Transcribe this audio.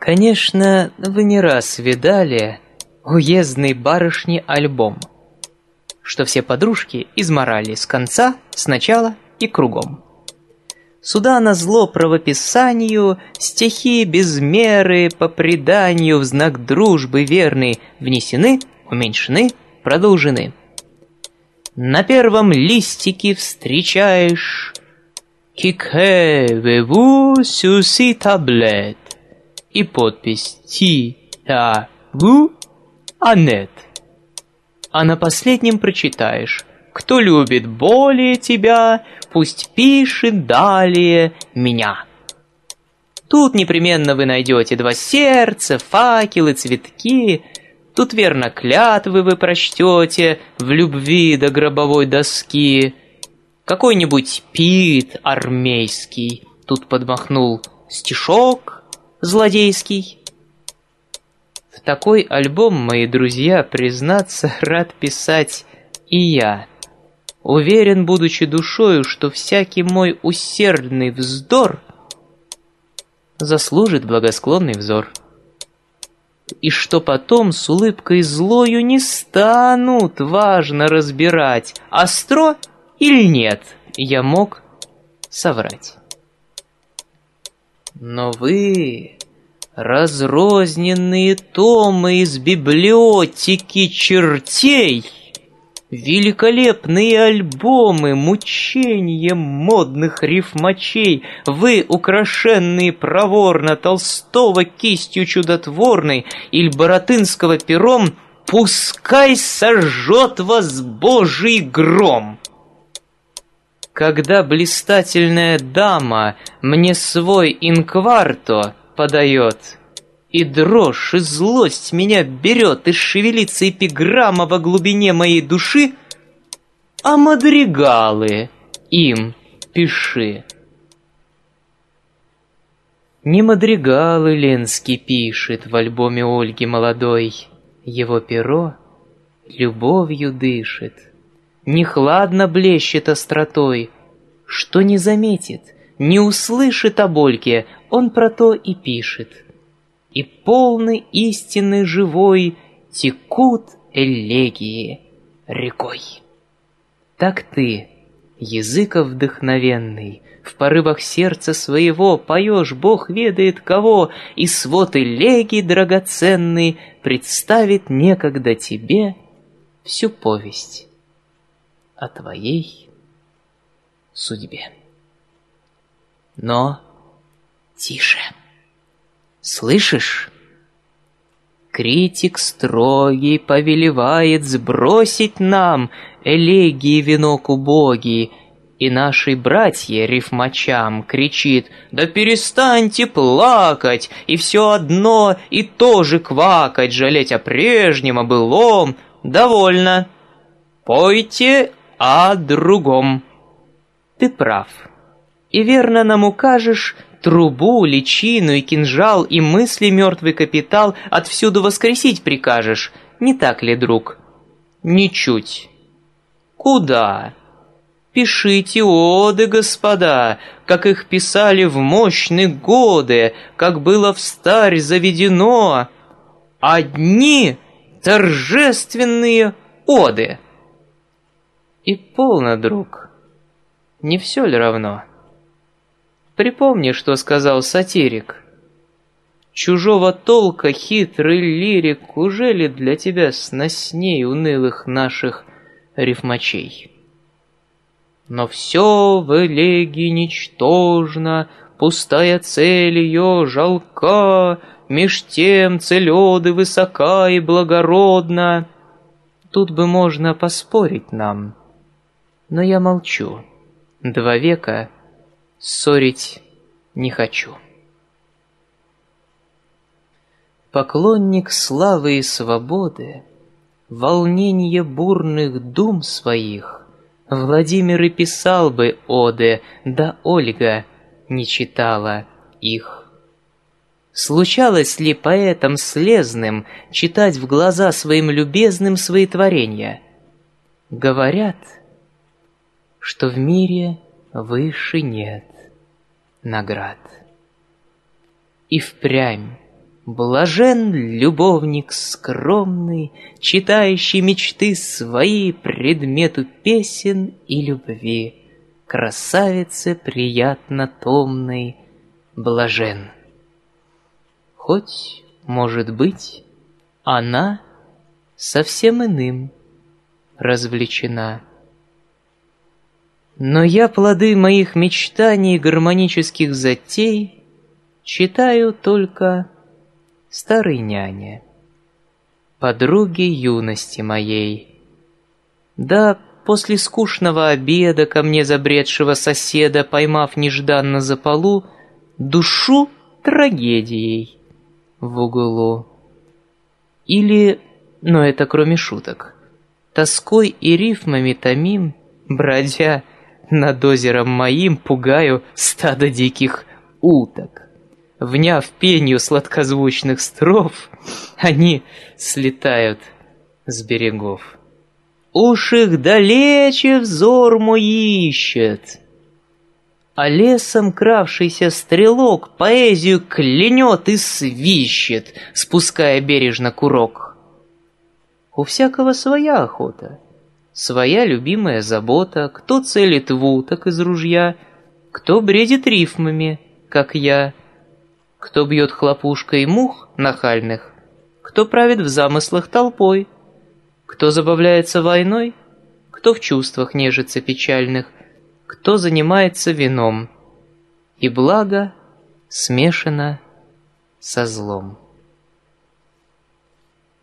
Конечно, вы не раз видали уездный барышни альбом, что все подружки изморали с конца, с начала и кругом. Сюда на зло правописанию стихи без меры по преданию в знак дружбы верный внесены, уменьшены, продолжены. На первом листике встречаешь «Кикхевеву сюси таблет» и подпись «Ти та гу анет». А на последнем прочитаешь «Кто любит более тебя, пусть пишет далее меня». Тут непременно вы найдете два сердца, факелы, цветки. Тут верно клятвы вы прочтете в любви до гробовой доски. Какой-нибудь пит армейский тут подмахнул стишок, злодейский. В такой альбом, мои друзья, признаться, рад писать и я. Уверен, будучи душою, что всякий мой усердный вздор заслужит благосклонный взор. И что потом с улыбкой злою не станут важно разбирать, остро или нет, я мог соврать. Но вы, разрозненные томы из библиотеки чертей, Великолепные альбомы, мучения модных рифмачей, Вы, украшенные проворно Толстого кистью чудотворной Иль Боротынского пером, Пускай сожжет вас Божий гром! Когда блистательная дама мне свой инкварто подает, И дрожь, и злость меня берет, И шевелится эпиграмма во глубине моей души, А мадригалы им пиши. Не мадригалы Ленский пишет в альбоме Ольги молодой, Его перо любовью дышит — не хладно блещет остротой, что не заметит, не услышит о больке, он про то и пишет. И полный истины живой текут элегии рекой. Так ты, языков вдохновенный, в порывах сердца своего поешь, Бог ведает кого, и свод элегий драгоценный представит некогда тебе всю повесть о твоей судьбе. Но тише. Слышишь? Критик строгий повелевает сбросить нам элегии венок убогий, и нашей братье рифмачам кричит «Да перестаньте плакать, и все одно, и тоже квакать, жалеть о прежнем, о былом, довольно. Пойте о другом. Ты прав. И верно нам укажешь трубу, личину и кинжал, и мысли мертвый капитал отвсюду воскресить прикажешь. Не так ли, друг? Ничуть. Куда? Пишите оды, господа, как их писали в мощные годы, как было в старь заведено. Одни торжественные оды. И полно, друг. Не все ли равно? Припомни, что сказал сатирик. Чужого толка хитрый лирик уже ли для тебя сносней унылых наших рифмачей? Но все в элегии ничтожно, Пустая цель ее жалка, Меж тем целеды высока и благородна. Тут бы можно поспорить нам — но я молчу. Два века ссорить не хочу. Поклонник славы и свободы, Волнение бурных дум своих, Владимир и писал бы оды, Да Ольга не читала их. Случалось ли поэтам слезным Читать в глаза своим любезным Свои творения? Говорят — что в мире выше нет наград. И впрямь Блажен любовник скромный, Читающий мечты свои Предмету песен и любви, Красавице приятно томной, Блажен. Хоть, может быть, она Совсем иным развлечена. Но я плоды моих мечтаний гармонических затей Читаю только старой няне, подруге юности моей. Да, после скучного обеда ко мне забредшего соседа, поймав нежданно за полу, душу трагедией в углу. Или, но это кроме шуток, тоской и рифмами томим, бродя над озером моим, пугаю стадо диких уток. Вняв пенью сладкозвучных строф, они слетают с берегов. Уж их далече взор мой ищет. А лесом кравшийся стрелок Поэзию клянет и свищет, Спуская бережно курок. У всякого своя охота, Своя любимая забота, Кто целит в уток из ружья, Кто бредит рифмами, как я — кто бьет хлопушкой мух нахальных, кто правит в замыслах толпой, кто забавляется войной, кто в чувствах нежится печальных, кто занимается вином, и благо смешано со злом.